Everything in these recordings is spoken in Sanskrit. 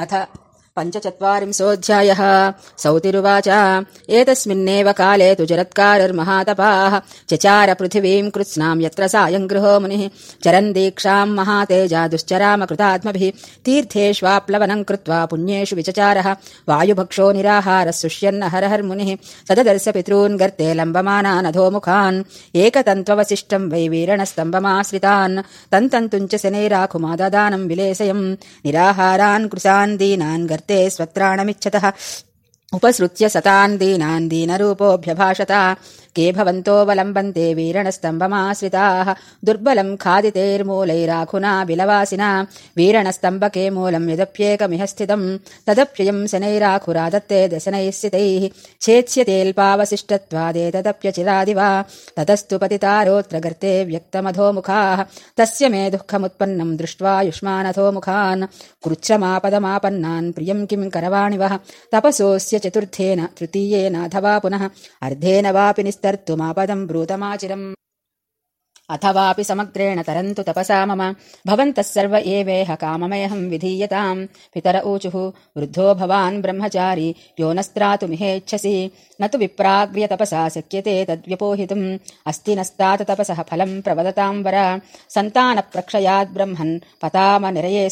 啊，他 पञ्चचत्वारिंशोऽध्यायः। सौतिरुवाच। एतस्मिन्नेव काले तु जरत्कारर्महातपाः चचार पृथिवीम् कृत्स्नाम् यत्र सायम् गृहो मुनिः। चरन् दीक्षाम् महातेजा दुश्चराम कृतात्मभिः तीर्थेष्वाप्लवनम् कृत्वा पुण्येषु विचचारः। वायुभक्षो निराहारः सुष्यन्न हरहर्मुनिः सददर्श पितॄन् गर्ते लम्बमानानधोमुखान् एकतन्त्ववसिष्टम् वै वीरणस्तम्भमाश्रितान्। तन्तन्तुञ्च शनैराखुमाददानम् विलेसयम् निराहारान् कृशान् दीनान् गर्ते स्वत्राणमिच्छतः। उपसृत्य सतान् दीनान् दीनरूपोऽभ्यभाषत के भवन्तोऽवलम्बन्ते वीरणस्तम्भमाश्रिताः। दुर्बलम् खादितेर्मूलैराखुना बिलवासिना। वीरणस्तम्भके मूलम् यदप्येकमिह स्थितम् तदप्ययम् शनैराखुरादत्ते दशनैः स्थितैः। छेत्स्यतेऽल्पावशिष्टत्वादेतदप्यचिरादिवा ततस्तु पतितारोऽत्र गर्ते व्यक्तमधोमुखाः। तस्य मे दुःखमुत्पन्नम् दृष्ट्वा युष्मानधोमुखान्। कृच्छमापदमापन्नान् प्रियम् किम् करवाणि वः तपसोऽस्य चतुर्थेन तृतीयेनाथवा पुनः। अर्धेन वापि निस्तर्तुमापदम् ब्रूतमाचिरम्। अथवापि समग्रेण तरन्तु तपसा मम। भवन्तः सर्व एवेह काममयहम् विधीयताम्। पितर ऊचुः वृद्धो भवान् ब्रह्मचारी यो न तु विप्राग्र्यतपसा शक्यते तद्व्यपोहितुम्। अस्ति नस्तात तपसः फलम् प्रवदताम् वर। सन्तानप्रक्षयाद् ब्रह्मन् पताम निरये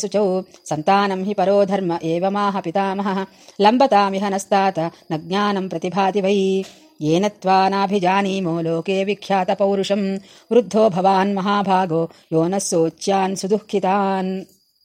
सन्तानम् हि परो धर्म एवमाह पितामहः। लम्बतामिह नस्तात न ज्ञानम् प्रतिभाति वै येन त्वा नाभिजानीमो लोके विख्यातपौरुषम्। वृद्धो भवान् महाभागो यो नः सोच्यान् सुदुःखितान्